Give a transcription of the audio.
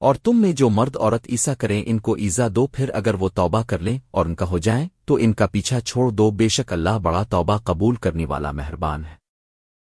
اور تم میں جو مرد عورت ایسا کریں، ان کو ایزا دو، پھر اگر وہ توبہ کر لیں اور ان کا ہو جائیں، تو ان کا پیچھا چھوڑ دو، بے شک اللہ بڑا توبہ قبول کرنے والا مہربان ہے۔